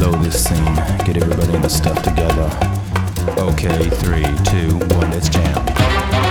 Load this scene. Get everybody in the stuff together. Okay, three, two, one, let's jam.